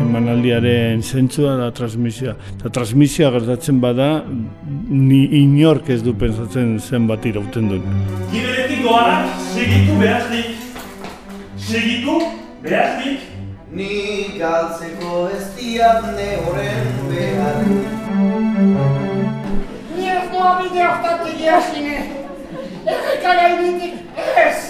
Emanaldiaren zentzua da transmisioa. Eta transmisioa gertatzen bada, ni inork ez du pensatzen zenbat irauten duen. Giberetik doanak, segitu behaznik. Segitu behaznik. Ni galtzeko ez diat ne horren behar Ni ez doa bide hortatik jasine. Erreka gainetik ez.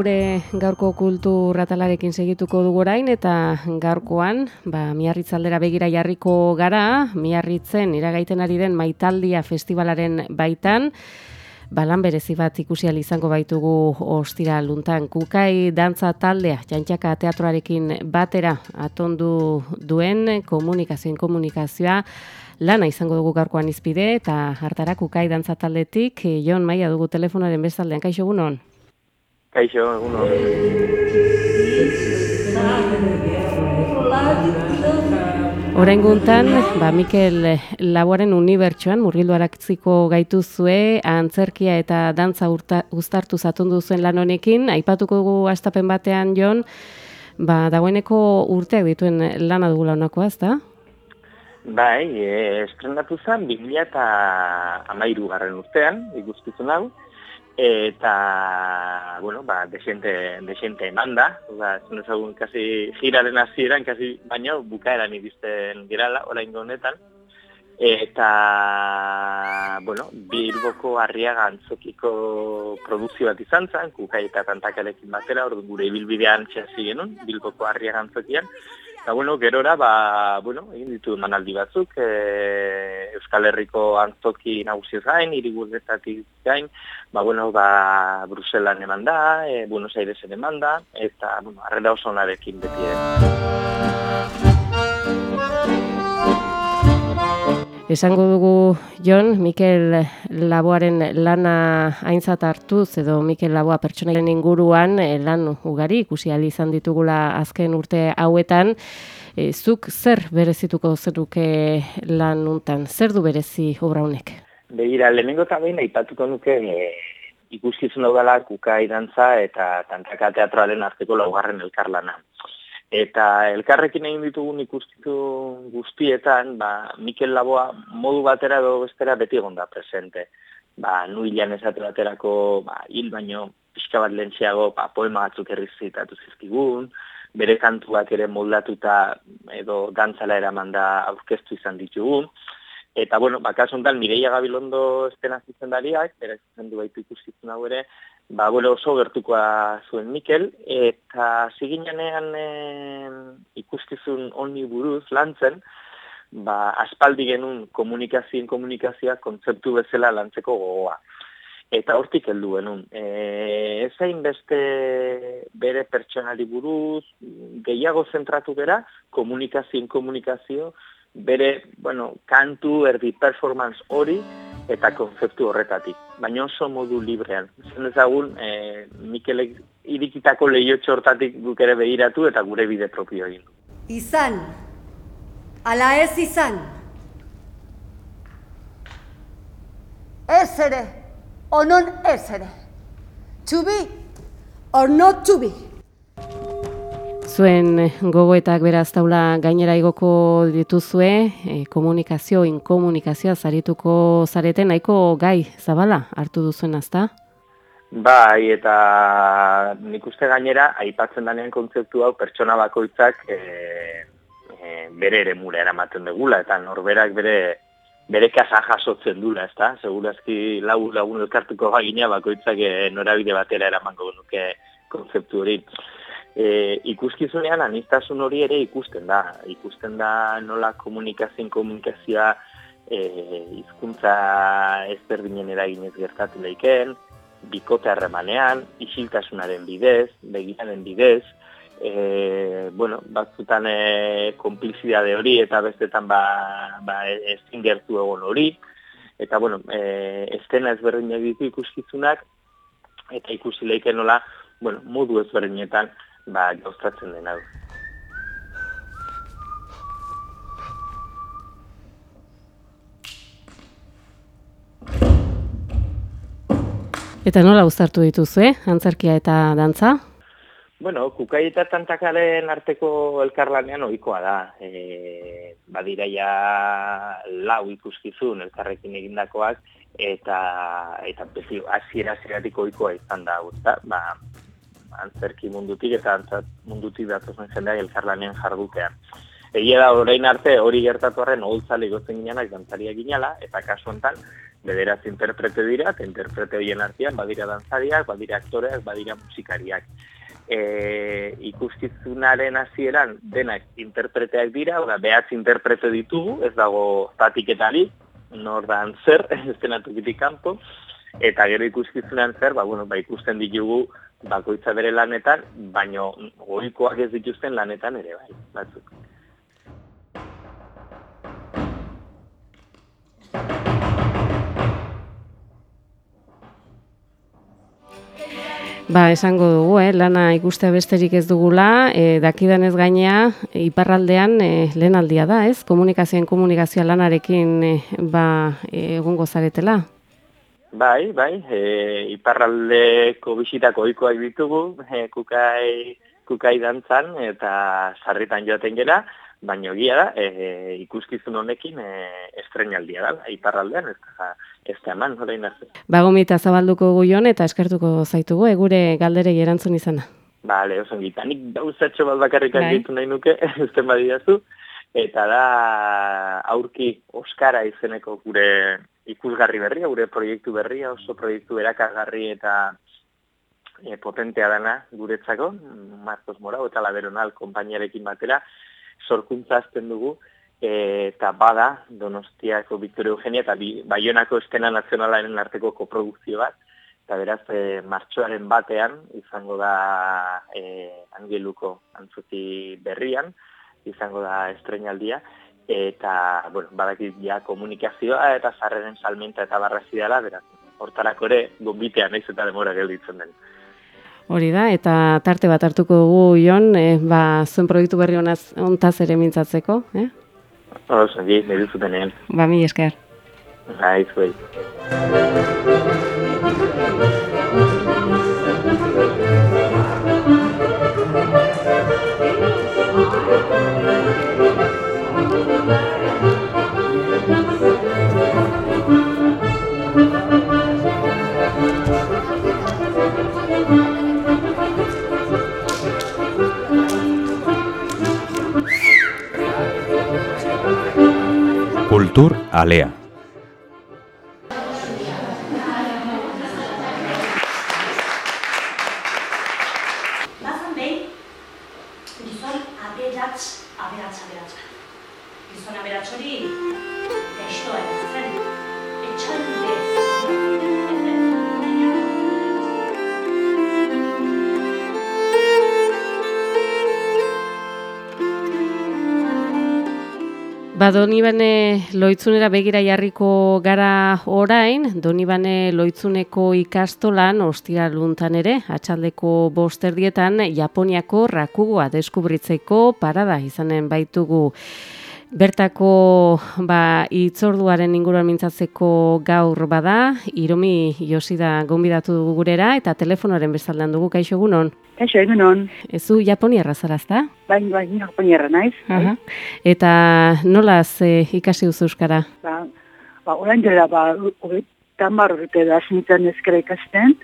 gure gaurko kultur atalarekin segituko dugu orain eta gaurkoan ba Miarritzaldera begira jarriko gara, Miarritzen iragaiten ari den Maitaldia festivalaren baitan. Ba lan berezi bat ikusi izango baitugu ostira luntan. Kukai dantza taldea jantxaka teatroarekin batera atondu duen komunikazioen komunikazioa lana izango dugu gaurkoan izpide eta hartara kukai dantza taldetik Jon Maia dugu telefonoaren bestaldean. Kaixo egunon Kaixo, eguno. Orain guntan, ba, Mikel Laboaren unibertsuan, murgildu aratziko gaitu zue, antzerkia eta dantza uztartu zatundu zuen lan honekin, aipatuko dugu astapen batean, Jon, ba, dagoeneko urteak dituen lana dugula honakoa, ezta? Bai, e, estrenatu zen 2000 eta amairu garren urtean, ikuskizun hau, eta, bueno, ba, desente, desente eman da, zuen ezagun, kasi giraren hasieran, kasi baina bukaeran iristen girala, orain honetan, eta, bueno, Bilboko harriaga antzokiko produzio bat izan zen, kukai eta tantakalekin batera, ordu gure ibilbidean txasi genuen, Bilboko harriaga antzokian, Eta, bueno, gerora, ba, bueno, egin ditu emanaldi batzuk, e, Euskal Herriko antzoki nagusiz gain, irigurretatik gain, ba, bueno, ba, Bruselan eman da, e, Buenos Airesen eman da, eta, bueno, arrela oso onarekin beti, Esango dugu, Jon, Mikel Laboaren lana aintzat hartuz, edo Mikel Laboa pertsonaren inguruan eh, lan ugari ikusi ahal izan ditugula azken urte hauetan. E, zuk zer berezituko zenuke lan untan? Zer du berezi obra honek? Begira, lehenengo eta behin aipatuko nuke e, ikuskizun daudala kukai dantza eta tantaka teatroaren arteko laugarren elkarlana. Eta elkarrekin egin ditugun ikustitu guztietan, ba, Mikel Laboa modu batera edo bestera beti egon da presente. Ba, nuilan esate baterako ba, hil baino pixka bat lentxeago ba, poema batzuk errizitatu zizkigun, bere kantuak ere moldatuta edo dantzala eraman da aurkeztu izan ditugun. Eta, bueno, ba, kasu honetan, Mireia Gabilondo estena zitzen dariak, bera zitzen du baitu ikustitzen hau ere, ba, bueno, oso gertukoa zuen Mikel, eta ziginean e, ikustizun honi buruz lantzen, ba, aspaldi genuen komunikazioen komunikazioa kontzeptu bezala lantzeko gogoa. Eta hortik heldu genuen. E, ezain beste bere pertsonali buruz, gehiago zentratu bera, komunikazioen komunikazio, bere, bueno, kantu, erdi performance hori, eta konzeptu horretatik. Baina oso modu librean. Zen ezagun, e, Mikelek irikitako lehiotxo hortatik guk ere behiratu eta gure bide propio egin du. Izan, ala ez izan. Ez ere, onon ez ere. To be or not to be. Zuen gogoetak beraz taula gainera igoko dituzue, e, komunikazio, inkomunikazioa zarituko zareten, nahiko gai zabala hartu duzuen azta? Bai, eta nik uste gainera, aipatzen danean kontzeptu hau pertsona bakoitzak e, e, bere ere mura eramaten dugula, eta norberak bere bere kasa jasotzen dula, ezta? Segurazki lau lagun elkartuko bagina bakoitzak e, norabide batera eramango nuke kontzeptu hori. E, ikuskizunean anistasun hori ere ikusten da. Ikusten da nola komunikazioen komunikazioa e, hizkuntza ezberdinen eraginez gertatu leikeen, bikote harremanean, isiltasunaren bidez, begiraren bidez, e, bueno, batzutan e, konplizidade hori eta bestetan ba, ba ezin gertu egon hori. Eta, bueno, e, estena ezberdin ditu ikuskizunak, eta ikusi leiken nola, bueno, modu ezberdinetan ba, gauztatzen dena du. Eta nola uztartu dituzu, eh? antzerkia eta dantza? Bueno, kukai eta tantakaren arteko elkarlanean ohikoa da. E, badira ja lau ikuskizun elkarrekin egindakoak eta eta beti hasiera hasieratik ohikoa izan da, ezta? Ba, antzerki mundutik eta antzat mundutik datozen jendea elkarlanean jardutean. Egia da, orain arte hori gertatu arren oholtzale gozen ginenak dantzariak ginala, eta kasu honetan, bederaz interprete dira, eta interprete horien artean badira dantzariak, badira aktoreak, badira musikariak. E, ikuskizunaren hasieran denak interpreteak dira, oda behatz interprete ditugu, ez dago zatiketari, nor da zer, ez denatukitik kanpo, eta gero ikuskizunan zer, ba, bueno, ba, ikusten ditugu bakoitza bere lanetan, baino goikoak ez dituzten lanetan ere bai, batzuk. Ba, esango dugu, eh, lana ikuste besterik ez dugula, e, dakidan ez gainea, iparraldean e, lehen aldia da, ez? Komunikazioen komunikazioa lanarekin e, ba, egun gozaretela. Bai, bai, e, iparraldeko bisitako oikoak ditugu, e, kukai, kukai dantzan eta sarritan joaten gera, baina egia da, e, ikuskizun honekin e, estrenaldia da, iparraldean, ez da, ez da eman, horrein arte. Bagomita zabalduko guion eta eskertuko zaitugu, egure galderei erantzun izana. Bale, oso ongita, nik gauzatxo bat bakarrik bai. nahi nuke, ez badidazu, eta da aurki Oskara izeneko gure ikusgarri berria, gure proiektu berria, oso proiektu erakagarri eta e, potentea dana guretzako, Marcos Morao eta Laberonal kompainiarekin batera, sorkuntza azten dugu, eta bada Donostiako Victoria Eugenia eta Baionako Estena Nazionalaren arteko koprodukzio bat, eta beraz e, martxoaren batean izango da e, angeluko antzuti berrian, izango da estrenaldia, eta, bueno, badakit ja komunikazioa eta zarreren salmenta eta barrazi dela, beraz, hortarako ere, gombitean naiz eta demora gelditzen den. Hori da, eta tarte bat hartuko dugu Jon, eh, ba, zuen proiektu berri honaz ontaz ere mintzatzeko, eh? Hora, zangi, nire zuten Ba, mi esker. Ba, izuei. Kultur Alea. Ba, Donibane loitzunera begira jarriko gara orain, Donibane loitzuneko ikastolan ostira luntan ere, atxaldeko bosterdietan, Japoniako rakugoa deskubritzeko parada izanen baitugu. Bertako ba, itzorduaren inguruan mintzatzeko gaur bada, Iromi Josida gonbidatu dugu gurera eta telefonoaren bezaldan dugu, kaixo egunon? Kaixo egunon. Ezu Japoniarra zarazta? Bai, bai, Japoniarra naiz. Aha. Eta nolaz eh, ikasi duzu euskara? Ba, ba orain dela, ba, tamar urte da zintzen ezkera ikasten,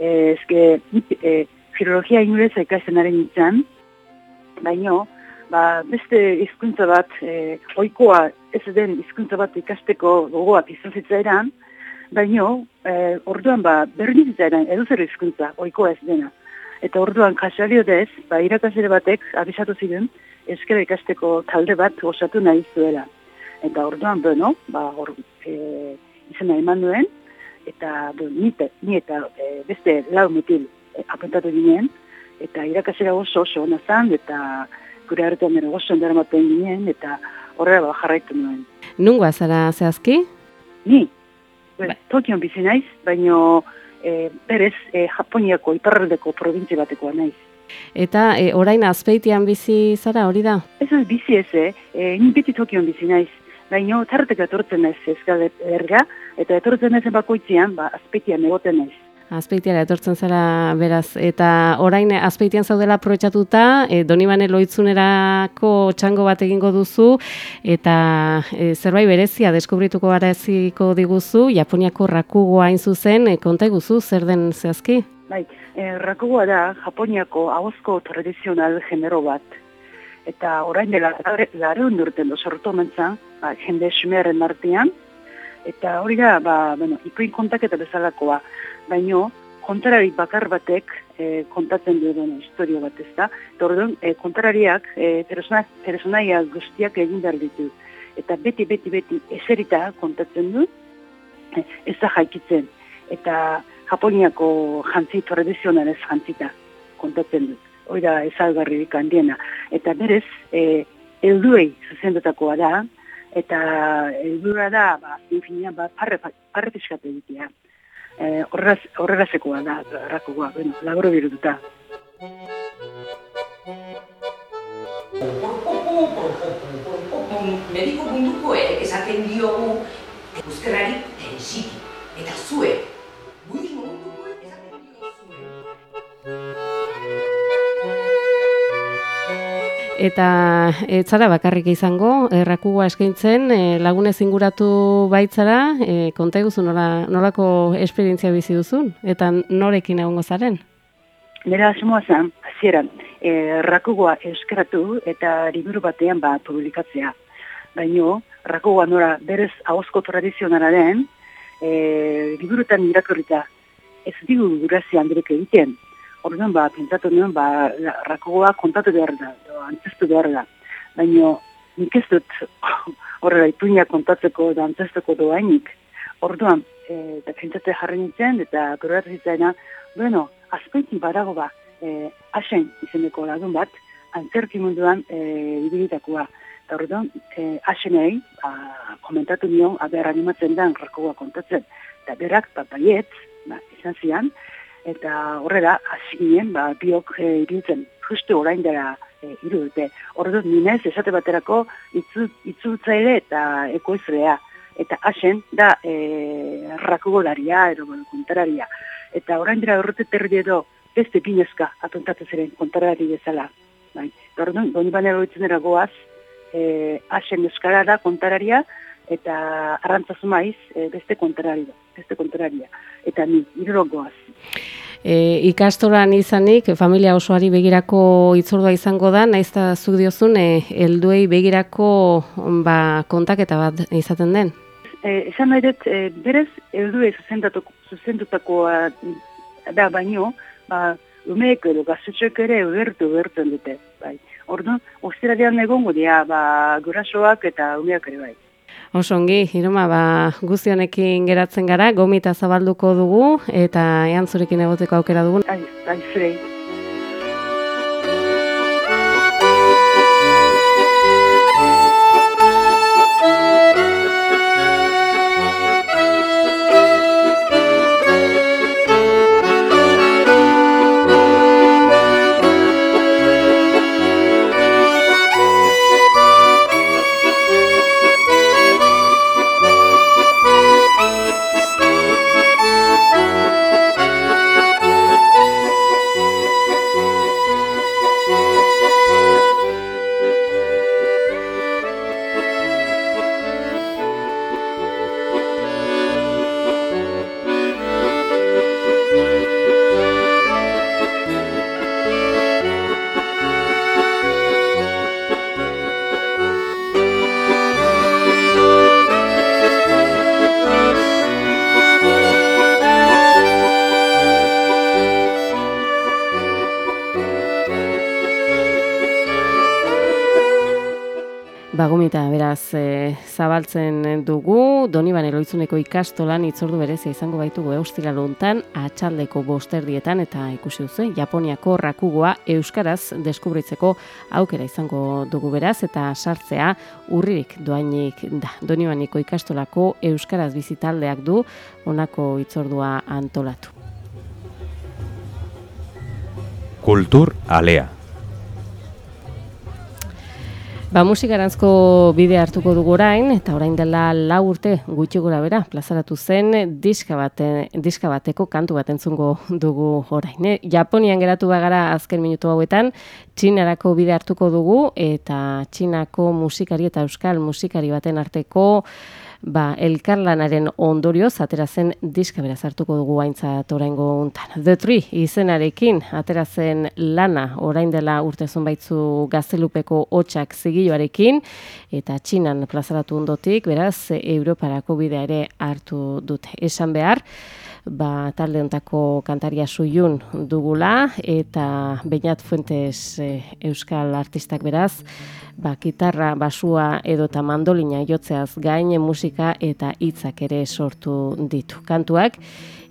ezke eh, filologia inglesa ikastenaren nintzen, baino, ba, beste hizkuntza bat, e, oikoa ez den hizkuntza bat ikasteko gogoak izan zitzairan, baino, e, orduan ba, berdin zitzairan edo zer hizkuntza, oikoa ez dena. Eta orduan kasalio dez, ba, irakasere batek abisatu ziren, eskera ikasteko talde bat osatu nahi zuela. Eta orduan, bueno, ba, or, e, izena eman duen, eta du, ni, ni eta e, beste lau mutil e, apuntatu ginen, eta irakasera oso oso ona zan, eta gure artean ere oso endaramaten ginen, eta horrela ba, jarraitu nuen. Nungoa zara zehazki? Ni, ba. Tokion bizi naiz, baino e, berez e, Japoniako iparraldeko probintzia batekoa naiz. Eta e, orain azpeitian bizi zara hori da? Ez ez bizi ez, eh? e, beti Tokion bizi naiz. Baino tarteka etortzen naiz Euskal Herria, eta etortzen naizen bakoitzean, ba, azpeitian egoten naiz. Azpeitiara etortzen zara beraz, eta orain azpeitian zaudela aprobetxatuta, e, Donibane loitzunerako txango bat egingo duzu, eta e, zerbait berezia deskubrituko baraziko diguzu, Japoniako rakugoa hain zuzen, e, konta iguzu, zer den zehazki? Bai, e, rakugoa da Japoniako ahozko tradizional genero bat. Eta orain dela lareun urten do sortu mentzan, ba, jende sumearen artean, eta hori da, ba, bueno, ipuin kontaketa bezalakoa, baino kontrari bakar batek e, kontatzen duen historia bat ez da. Eta orduan, e, kontrariak e, persona, personaia guztiak egin behar ditu. Eta beti, beti, beti eserita kontatzen du, ez da jaikitzen. Eta Japoniako jantzi tradizionalez jantzita kontatzen dut. Hori da ezalgarririk handiena. Eta berez, e, elduei zuzendutakoa da, eta eldura da, ba, infinia, ba, parre, parre pixkat egitea. E, horregaz, horregazekoa da, rakogoa, bueno, laboro birututa. Mediko mundukoek esaten diogu euskarari tensiki. Eta zuek, Eta ez zara bakarrik izango, errakugoa eskaintzen, e, lagunez inguratu baitzara, e, konta eguzu nola, nolako esperientzia bizi duzun, eta norekin egongo zaren? Nera asmoa zen, hasieran, e, rakugoa euskaratu eta liburu batean ba publikatzea. Baino, rakugoa nora berez ahozko tradizionala den, e, liburutan irakurrita ez digu gurazi handirek egiten. Orduan, ba, pentsatu nuen, ba, rakugoa kontatu behar da, antzestu behar da. Baino, nik ez dut horrela ipuina kontatzeko edo antzesteko doainik. Orduan, e, eta pentsatu jarri nintzen, eta gero zitzaena, bueno, azpeitin badago ba, e, asen izeneko lagun bat, antzerki munduan e, ibilitakoa. Eta orduan, e, asenei, ba, komentatu nion, aber animatzen da, rakoa kontatzen. Eta berak, ba, baietz, ba, izan zian, eta horrela, hasi ginen, ba, biok e, ibiltzen, justu orain dela e, hiru dute. Orduan, minez, esate baterako, itzu, itzultzaile eta ekoizlea. Eta hasen da e, rakugolaria, ero kontararia. Eta orain dira horrete terri edo beste binezka atontatu ziren kontarari bezala. Bai. Orduan, doni banera horitzen dira goaz, e, hasen euskarara kontararia, eta arrantzazu maiz e, beste kontararia, beste kontararia. Eta ni, iruro goaz. E, ikastoran izanik, familia osoari begirako itzordua izango da, naiz eta zuk diozun, e, helduei begirako ba, kontaketa bat izaten den? E, esan nahi dut, e, berez, eldue zuzendutakoa da baino, ba, umeek edo gaztetxoek ere ugertu ugertzen dute. Bai. Orduan, ostiralean egongo dira, ba, gurasoak eta umeak ere bai. Oso ongi, Iroma, ba, guztionekin geratzen gara, gomita zabalduko dugu, eta ean zurekin egoteko aukera dugun. Ai, ai, zurei. Bagumita, beraz, e, zabaltzen dugu, Doniban Eloitzuneko ikastolan itzordu berezia izango baitugu eustira lontan, atxaldeko bosterdietan, eta ikusi duzu, Japoniako rakugoa Euskaraz deskubritzeko aukera izango dugu beraz, eta sartzea urririk doainik da. Donibaniko ikastolako Euskaraz bizitaldeak du, honako itzordua antolatu. Kultur alea. Ba, musikarantzko bide hartuko dugu orain, eta orain dela lau urte gutxi gora bera, plazaratu zen diska, bate, diska bateko kantu bat entzungo dugu orain. Eh? Japonian geratu bagara azken minutu hauetan, txinarako bide hartuko dugu, eta txinako musikari eta euskal musikari baten arteko ba, elkarlanaren ondorioz atera zen diska beraz hartuko dugu aintzat oraingo hontan. The Tree izenarekin atera zen lana orain dela urte zonbaitzu gaztelupeko hotxak zigiloarekin eta txinan plazaratu ondotik, beraz, Europarako bidea ere hartu dute. Esan behar, ba, talde ontako kantaria suiun dugula eta Beñat Fuentes e, Euskal artistak beraz, ba, gitarra, basua edo eta mandolina jotzeaz gain musika eta hitzak ere sortu ditu. Kantuak,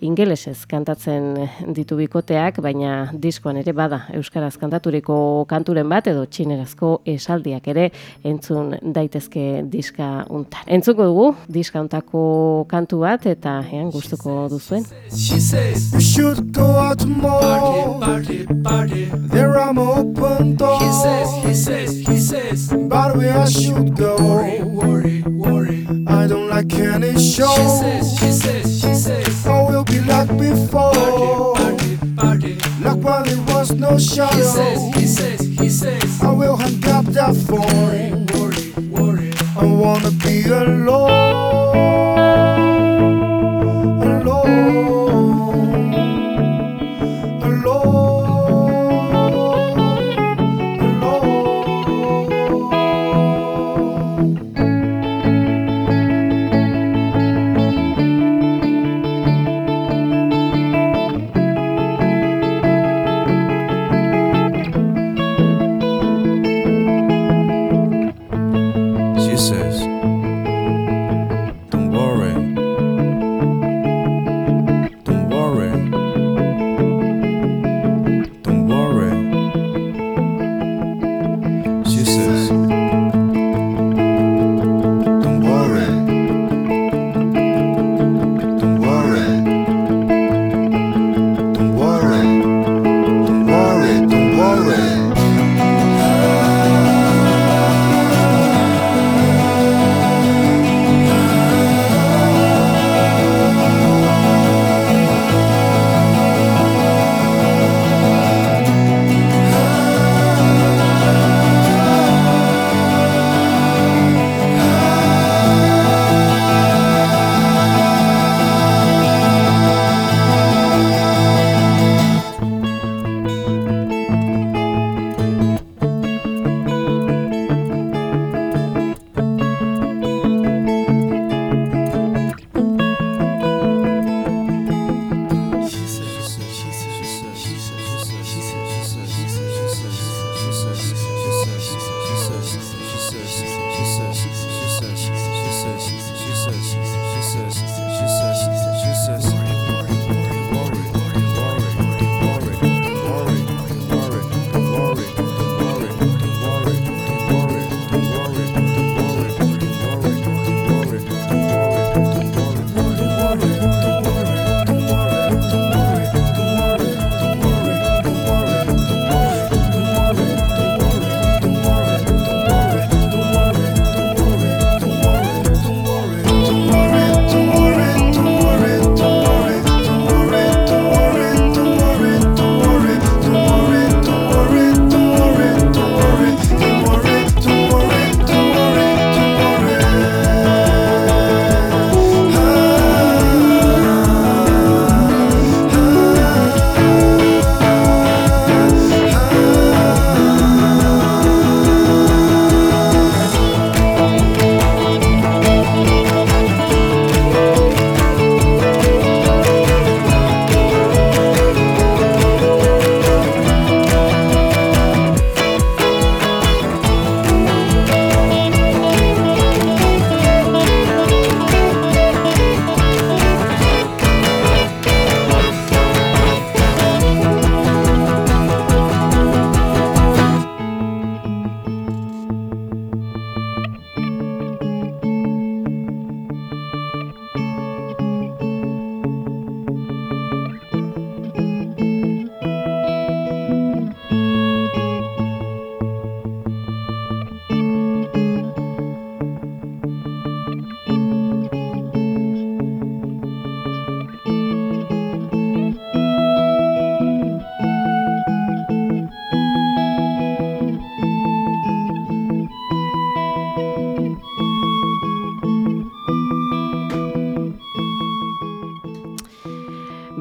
ingelesez kantatzen ditu bikoteak, baina diskoan ere bada euskaraz kantaturiko kanturen bat edo txinerazko esaldiak ere entzun daitezke diska untan. Entzuko dugu diska untako kantu bat eta ean gustuko duzuen. She says we should go out more. Party, party, party. There are more open doors. He says, he says, he says. But where I should go. Worry, worry, worry. I don't like any show. She says, she says, she says. Be like before. Party, party, party. Like when there was no shadow. He says, he says, he says. I will hang up that phone. Worry, worry, worry. I wanna be. Alone.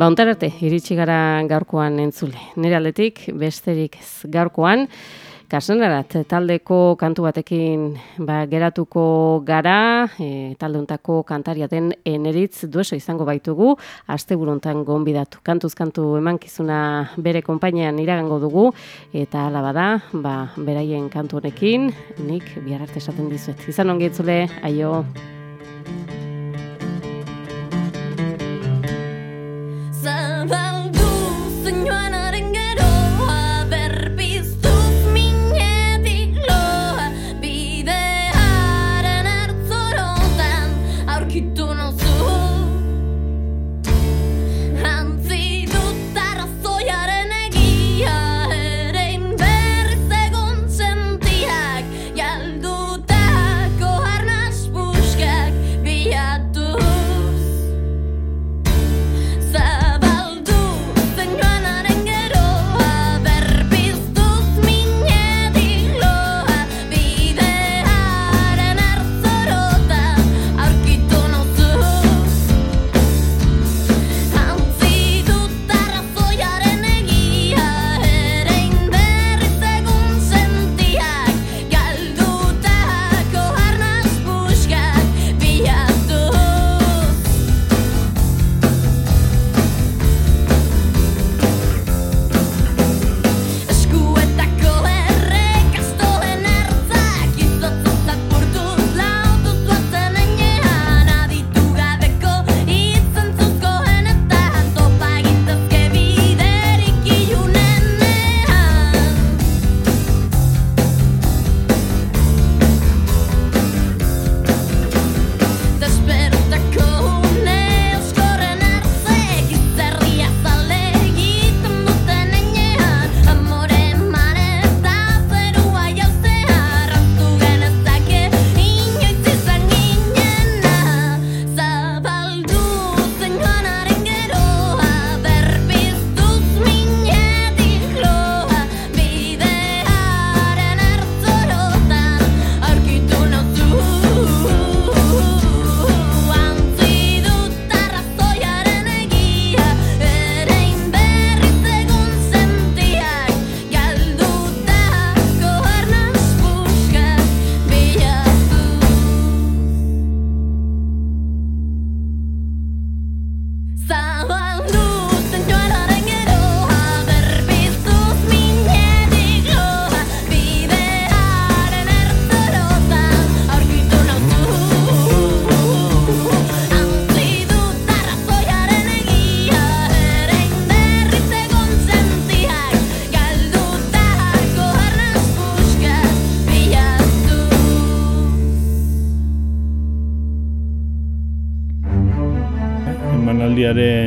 Ba, iritsi gara gaurkoan entzule. Nire aldetik, besterik ez gaurkoan, Kasenarat, taldeko kantu batekin ba, geratuko gara, e, talde hontako kantaria den eneritz dueso izango baitugu, aste burontan gonbidatu. Kantuz kantu emankizuna bere konpainean iragango dugu, eta ala bada, ba, beraien kantu honekin, nik bihar arte esaten dizuet. Izan ongetzule, aio.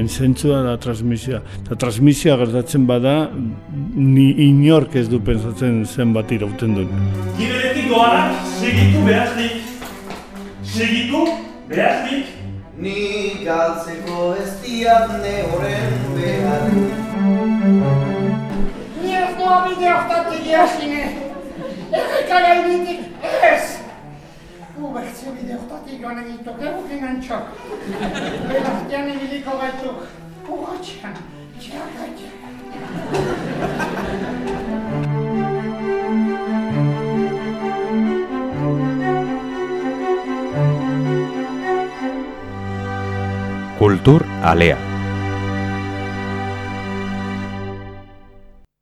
Emanaldiaren zentzua da transmisioa. Eta transmisioa gertatzen bada, ni inork ez du pensatzen zenbat irauten duen. Giberetik doanak segitu behaznik. Segitu behaznik. Ni galtzeko ez diat ne horren behar Ni ez doa bide hortatik jasine. Errekara iritik ez. Cultur Alea.